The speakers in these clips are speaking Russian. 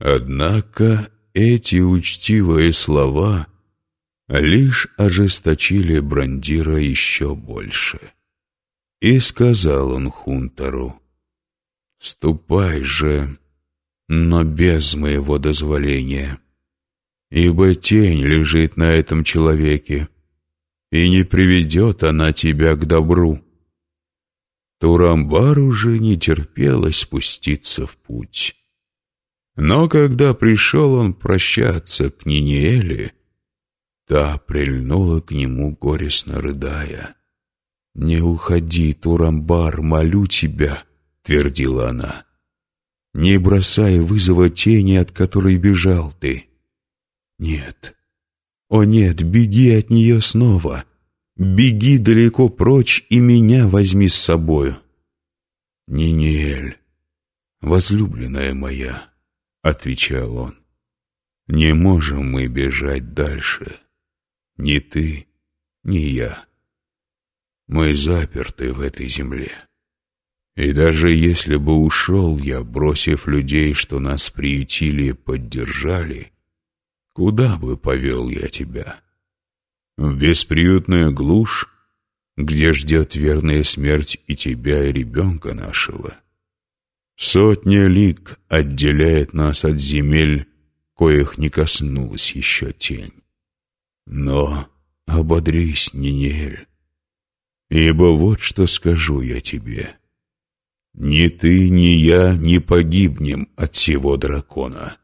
Однако эти учтивые слова лишь ожесточили Брандира еще больше. И сказал он Хунтеру, «Ступай же, но без моего дозволения, ибо тень лежит на этом человеке, и не приведет она тебя к добру». Турамбар уже не терпелось спуститься в путь. Но когда пришел он прощаться к Ниниэле, та прильнула к нему горестно рыдая. «Не уходи, Турамбар, молю тебя», — твердила она. «Не бросай вызова тени, от которой бежал ты». «Нет, о нет, беги от нее снова, беги далеко прочь и меня возьми с собою». «Ниниэль, возлюбленная моя», — отвечал он, — «не можем мы бежать дальше, ни ты, ни я». Мы заперты в этой земле. И даже если бы ушел я, бросив людей, что нас приютили и поддержали, куда бы повел я тебя? В бесприютную глушь, где ждет верная смерть и тебя, и ребенка нашего. Сотня лик отделяет нас от земель, коих не коснулась еще тень. Но ободрись, Нинель, Ибо вот что скажу я тебе. Ни ты, ни я не погибнем от сего дракона,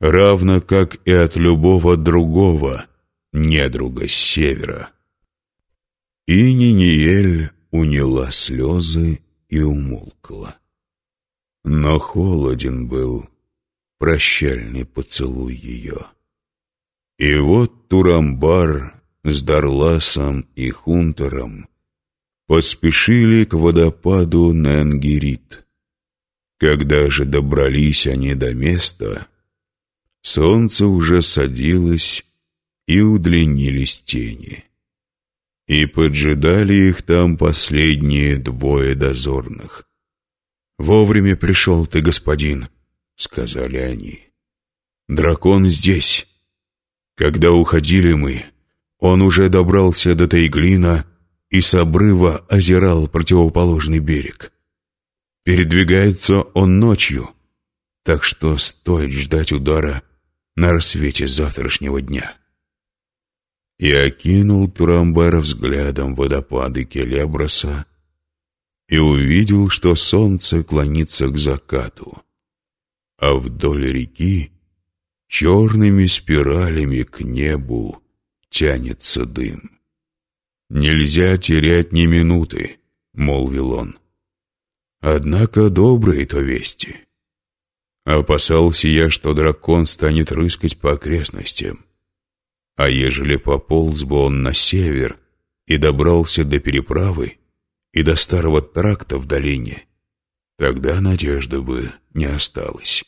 равно как и от любого другого недруга с севера. И Ниниель уняла слезы и умолкла. Но холоден был прощальный поцелуй ее. И вот Турамбар с Дарласом и Хунтером поспешили к водопаду Ненгерит. Когда же добрались они до места, солнце уже садилось и удлинились тени. И поджидали их там последние двое дозорных. «Вовремя пришел ты, господин», — сказали они. «Дракон здесь. Когда уходили мы, он уже добрался до Тайглина и с обрыва озирал противоположный берег. Передвигается он ночью, так что стоит ждать удара на рассвете завтрашнего дня. И окинул Турамбар взглядом водопады Келеброса и увидел, что солнце клонится к закату, а вдоль реки черными спиралями к небу тянется дым. «Нельзя терять ни минуты», — молвил он. «Однако добрые то вести. Опасался я, что дракон станет рыскать по окрестностям. А ежели пополз бы он на север и добрался до переправы и до старого тракта в долине, тогда надежды бы не осталось.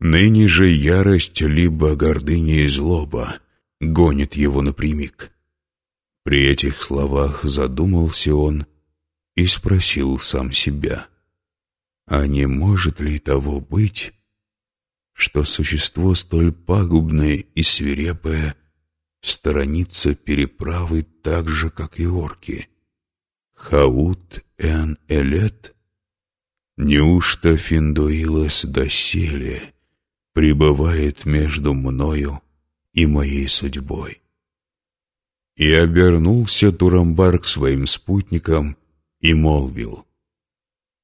Ныне же ярость либо гордыня и злоба — гонит его напрямик. При этих словах задумался он и спросил сам себя, а не может ли того быть, что существо столь пагубное и свирепое сторонится переправы так же, как и орки? Хаут эн элет? Неужто Финдуилос доселе пребывает между мною и моей судьбой. И обернулся Турамбар к своим спутникам и молвил,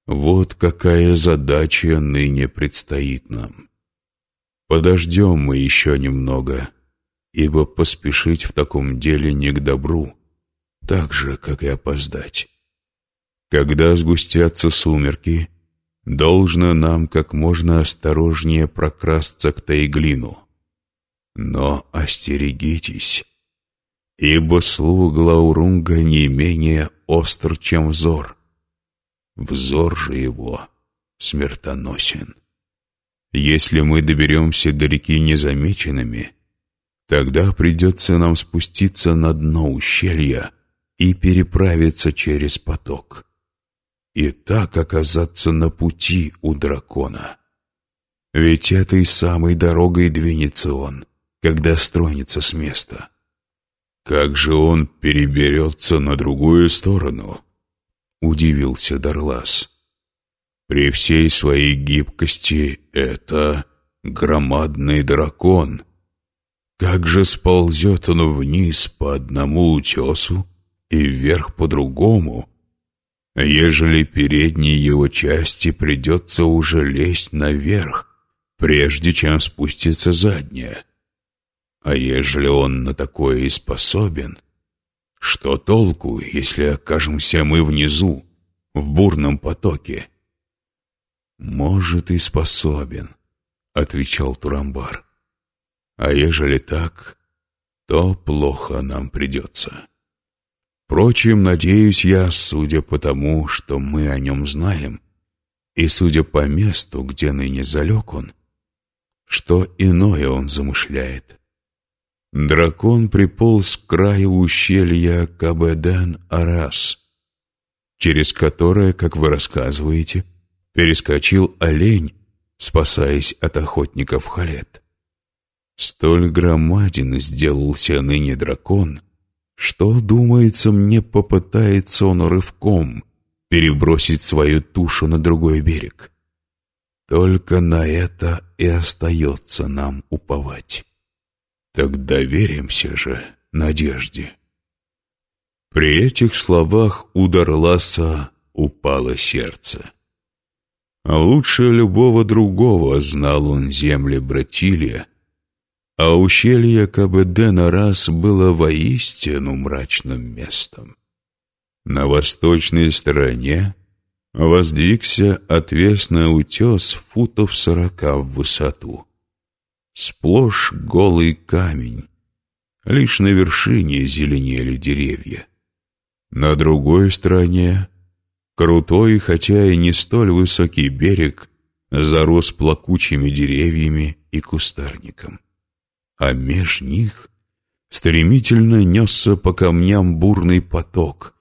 «Вот какая задача ныне предстоит нам. Подождем мы еще немного, ибо поспешить в таком деле не к добру, так же, как и опоздать. Когда сгустятся сумерки, должно нам как можно осторожнее прокрасться к Тайглину» Но остерегитесь, ибо слух Глаурунга не менее остр, чем взор. Взор же его смертоносен. Если мы доберемся до реки незамеченными, тогда придется нам спуститься на дно ущелья и переправиться через поток. И так оказаться на пути у дракона. Ведь этой самой дорогой двинется он, когда стронется с места. Как же он переберется на другую сторону? Удивился Дарлас. При всей своей гибкости это громадный дракон. Как же сползет он вниз по одному утесу и вверх по другому, ежели передней его части придется уже лезть наверх, прежде чем спуститься задняя? А ежели он на такое и способен, что толку, если окажемся мы внизу, в бурном потоке? «Может, и способен», — отвечал Турамбар. «А ежели так, то плохо нам придется. Впрочем, надеюсь я, судя по тому, что мы о нем знаем, и судя по месту, где ныне залег он, что иное он замышляет. Дракон приполз к краю ущелья Кабеден-Арас, через которое, как вы рассказываете, перескочил олень, спасаясь от охотников халет. Столь громаден сделался ныне дракон, что, думается мне, попытается он рывком перебросить свою тушу на другой берег. Только на это и остается нам уповать. Так доверимся же надежде. При этих словах у Дарласа упало сердце. А лучше любого другого знал он земли Братилия, а ущелье Кабедена раз было воистину мрачным местом. На восточной стороне воздвигся отвесный утес футов сорока в высоту. Сплошь голый камень, лишь на вершине зеленели деревья. На другой стороне Крутой, хотя и не столь высокий берег, зарос плакучими деревьями и кустарником. А меж них стремительно несся по камням бурный поток.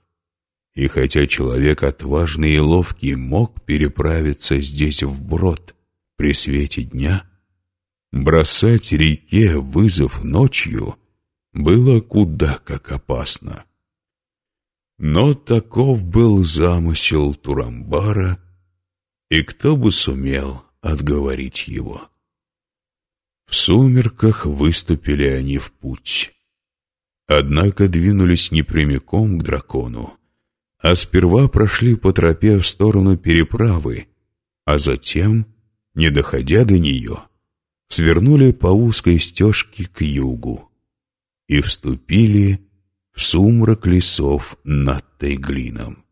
И хотя человек отважный и ловкий мог переправиться здесь вброд при свете дня, бросать реке вызов ночью было куда как опасно. Но таков был замысел Турамбара, и кто бы сумел отговорить его. В сумерках выступили они в путь. Однако двинулись не прямиком к дракону, а сперва прошли по тропе в сторону переправы, а затем, не доходя до нее, свернули по узкой стежке к югу и вступили в сумрак лесов над Тайглином.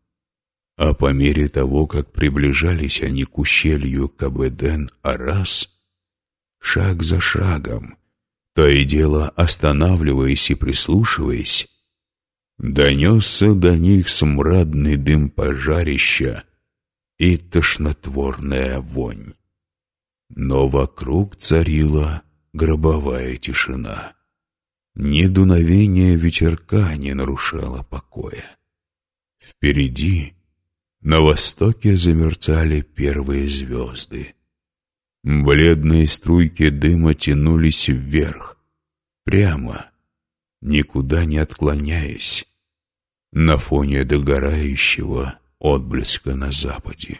А по мере того, как приближались они к ущелью Кабеден-Арас, шаг за шагом, то и дело останавливаясь и прислушиваясь, донесся до них смрадный дым пожарища и тошнотворная вонь. Но вокруг царила гробовая тишина. Ни дуновение ветерка не нарушало покоя. Впереди, на востоке, замерцали первые звезды. Бледные струйки дыма тянулись вверх, прямо, никуда не отклоняясь, на фоне догорающего отблеска на западе.